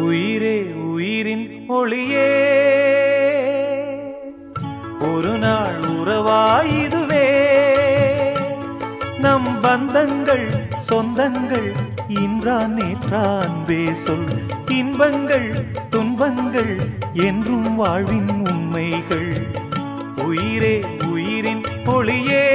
உயிரே உயிரின் ஒளியே ஒரு நாள் உறவாயுதுவே. நம் பந்தங்கள் சொந்தங்கள் இன்றான் நேற்றான் சொல். இன்பங்கள் துன்பங்கள் என்றும் வாழ்வின் உண்மைகள். உயிரே உயிரின் ஒளியே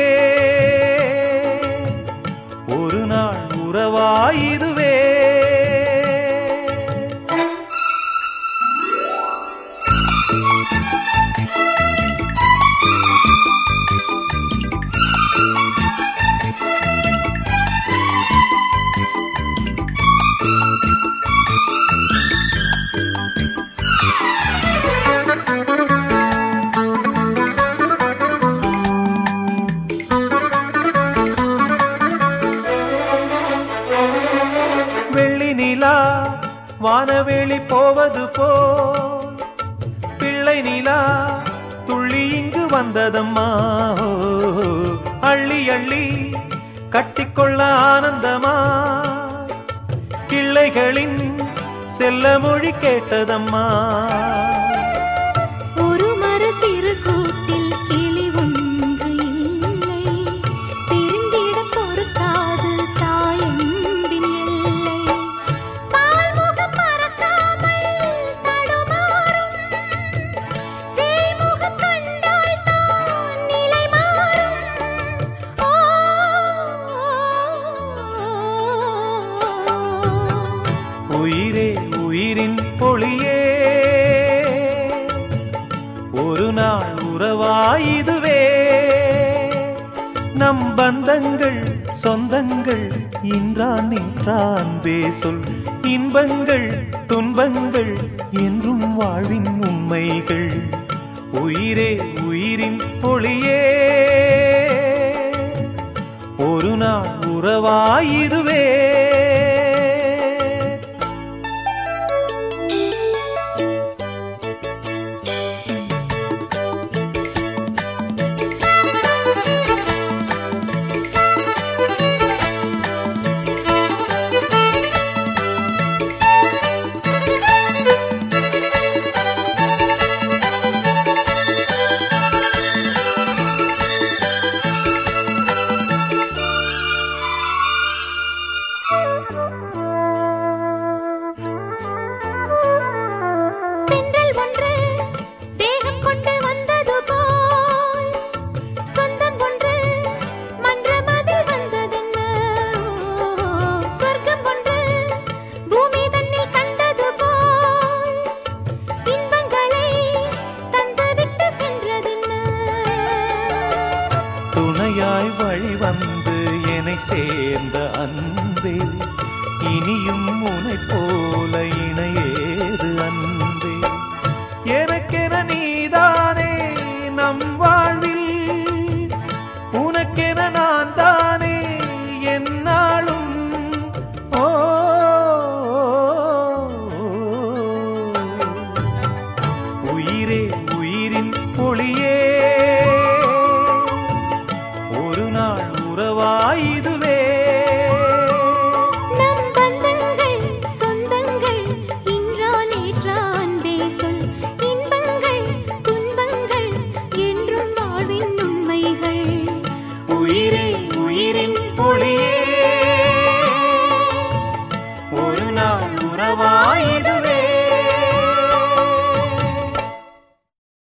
நிலா வானவேளி போவது போ. பிள்ளை நிலா துள்ளி இங்கு வந்ததம்மா. அள்ளி அள்ளி கட்டிக்கொள்ள ஆனந்தமா. கிள்ளைகளின் செல்ல மொழி கேட்டதம்மா. நாள் உறவாயுதுவே. நம் பந்தங்கள் சொந்தங்கள் இன்றான் நின்றான் சொல் இன்பங்கள் துன்பங்கள் என்றும் வாழ்வின் உண்மைகள். உயிரே உயிரின் பொழியே. ஒரு நாள் உறவாயுதுவே. துணையாய் வழி வந்து என்னை சேர்ந்த அன்பே இனியும் உனை போல இணை